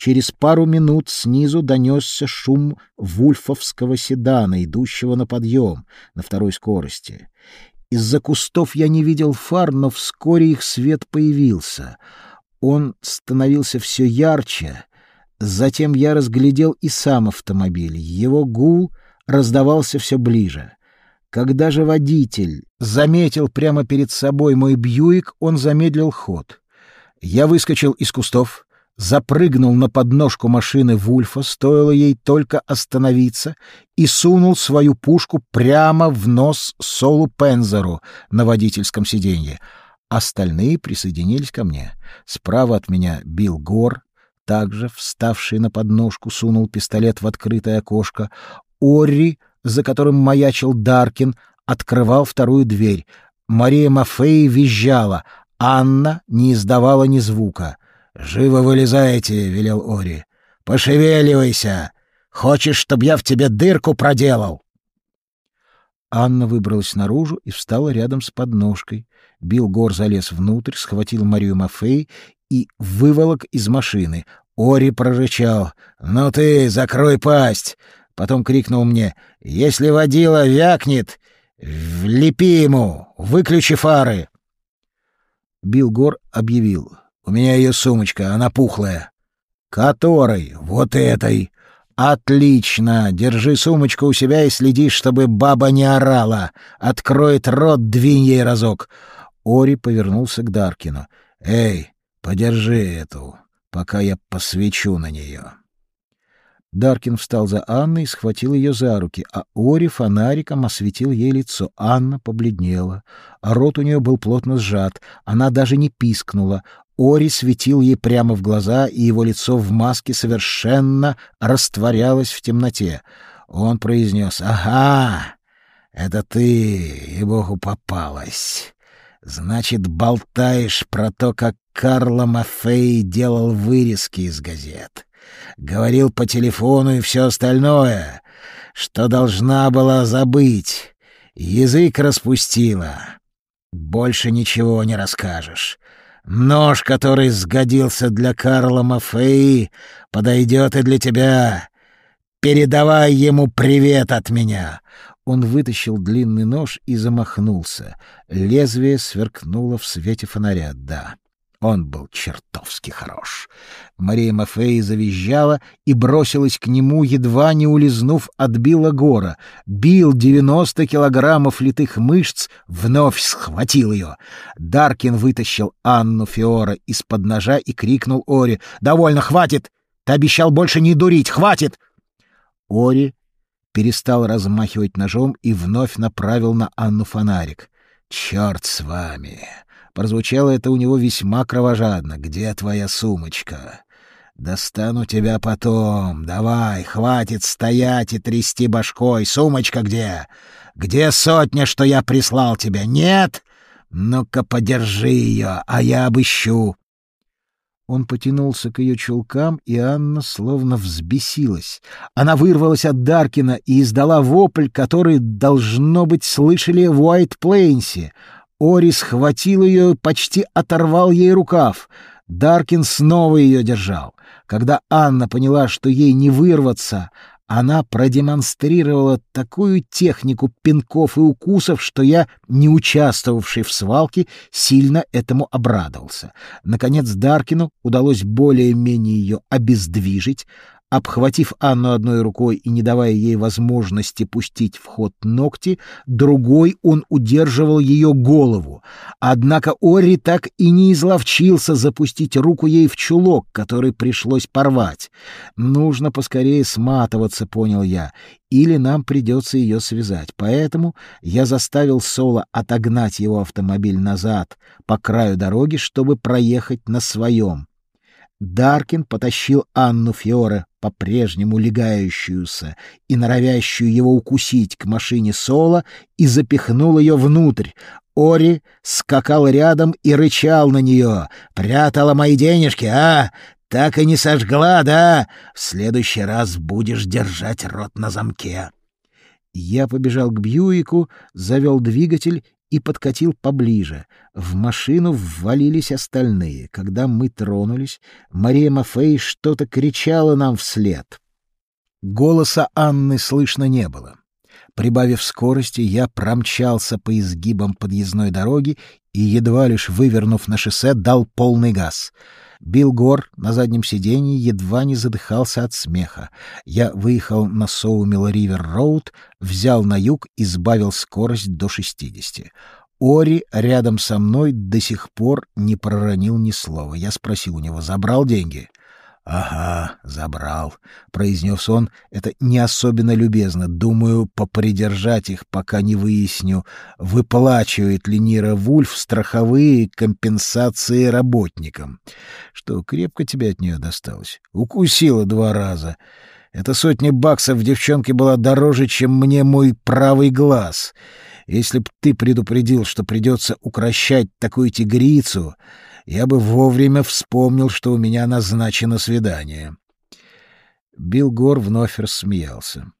Через пару минут снизу донесся шум вульфовского седана, идущего на подъем на второй скорости. Из-за кустов я не видел фар, но вскоре их свет появился. Он становился все ярче. Затем я разглядел и сам автомобиль. Его гул раздавался все ближе. Когда же водитель заметил прямо перед собой мой Бьюик, он замедлил ход. Я выскочил из кустов, запрыгнул на подножку машины Вульфа, стоило ей только остановиться, и сунул свою пушку прямо в нос Солу Пензеру на водительском сиденье. Остальные присоединились ко мне. Справа от меня Билл Гор, также вставший на подножку, сунул пистолет в открытое окошко. Орри за которым маячил Даркин, открывал вторую дверь. Мария Мафей визжала, Анна не издавала ни звука. «Живо вылезайте!» — велел Ори. «Пошевеливайся! Хочешь, чтобы я в тебе дырку проделал?» Анна выбралась наружу и встала рядом с подножкой. Билл Гор залез внутрь, схватил Марию Мафей и выволок из машины. Ори прорычал. «Ну ты, закрой пасть! Потом крикнул мне «Если водила вякнет, влепи ему, выключи фары!» Билл Гор объявил «У меня ее сумочка, она пухлая». «Которой? Вот этой!» «Отлично! Держи сумочку у себя и следи, чтобы баба не орала. Откроет рот, двинь ей разок». Ори повернулся к Даркину. «Эй, подержи эту, пока я посвечу на нее». Даркин встал за Анной и схватил ее за руки, а Ори фонариком осветил ей лицо. Анна побледнела, а рот у нее был плотно сжат. Она даже не пискнула. Ори светил ей прямо в глаза, и его лицо в маске совершенно растворялось в темноте. Он произнес «Ага, это ты, и богу попалась. Значит, болтаешь про то, как Карло Мафей делал вырезки из газет» говорил по телефону и все остальное, что должна была забыть. Язык распустила. Больше ничего не расскажешь. Нож, который сгодился для Карла Мафеи, подойдет и для тебя. Передавай ему привет от меня. Он вытащил длинный нож и замахнулся. Лезвие сверкнуло в свете фонаря. Да, он был чертовски хорош. Мария Мафей завизжала и бросилась к нему, едва не улизнув от Билла Гора. Бил девяносто килограммов литых мышц, вновь схватил ее. Даркин вытащил Анну Фиора из-под ножа и крикнул Ори. «Довольно, хватит! Ты обещал больше не дурить! Хватит!» Ори перестал размахивать ножом и вновь направил на Анну фонарик. «Черт с вами! Прозвучало это у него весьма кровожадно. «Где твоя сумочка?» «Достану тебя потом. Давай, хватит стоять и трясти башкой. Сумочка где? Где сотня, что я прислал тебе? Нет? Ну-ка, подержи ее, а я обыщу». Он потянулся к ее чулкам, и Анна словно взбесилась. Она вырвалась от Даркина и издала вопль, который, должно быть, слышали в Уайт-Плейнсе — Ори схватил ее, почти оторвал ей рукав. Даркин снова ее держал. Когда Анна поняла, что ей не вырваться, она продемонстрировала такую технику пинков и укусов, что я, не участвовавший в свалке, сильно этому обрадовался. Наконец Даркину удалось более-менее ее обездвижить, Обхватив Анну одной рукой и не давая ей возможности пустить в ход ногти, другой он удерживал ее голову. Однако Ори так и не изловчился запустить руку ей в чулок, который пришлось порвать. Нужно поскорее сматываться, понял я, или нам придется ее связать. Поэтому я заставил Соло отогнать его автомобиль назад по краю дороги, чтобы проехать на своем. Даркин потащил Анну Фиоре, по-прежнему легающуюся и норовящую его укусить к машине Соло, и запихнул ее внутрь. Ори скакал рядом и рычал на нее. «Прятала мои денежки, а? Так и не сожгла, да? В следующий раз будешь держать рот на замке». Я побежал к Бьюику, завел двигатель и подкатил поближе. В машину ввалились остальные. Когда мы тронулись, Мария Мафей что-то кричала нам вслед. Голоса Анны слышно не было. Прибавив скорости, я промчался по изгибам подъездной дороги и, едва лишь вывернув на шоссе, дал полный газ. Билл Гор на заднем сиденье едва не задыхался от смеха. Я выехал на Соумилл Ривер Роуд, взял на юг и сбавил скорость до шестидесяти. Ори рядом со мной до сих пор не проронил ни слова. Я спросил у него, забрал деньги? «Ага, забрал», — произнес он. «Это не особенно любезно. Думаю, попридержать их, пока не выясню, выплачивает ли Нира Вульф страховые компенсации работникам. Что, крепко тебе от нее досталось? Укусила два раза. Эта сотня баксов девчонке была дороже, чем мне мой правый глаз. Если б ты предупредил, что придется укращать такую тигрицу...» я бы вовремя вспомнил, что у меня назначено свидание. Билл Гор вновь рассмеялся.